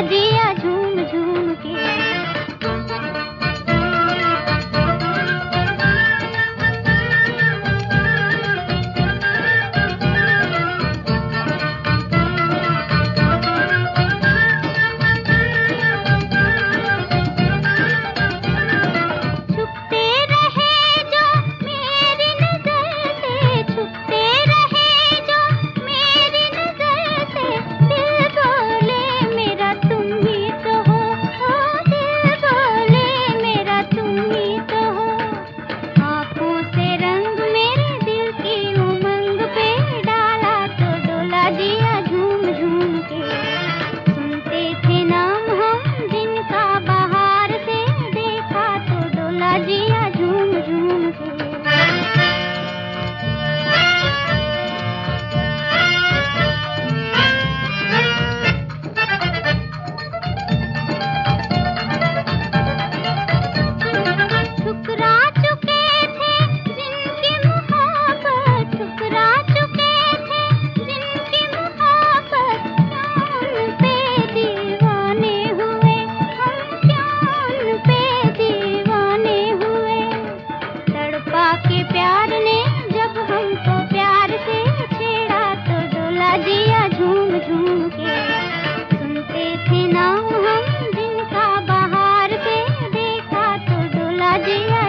जी जी आ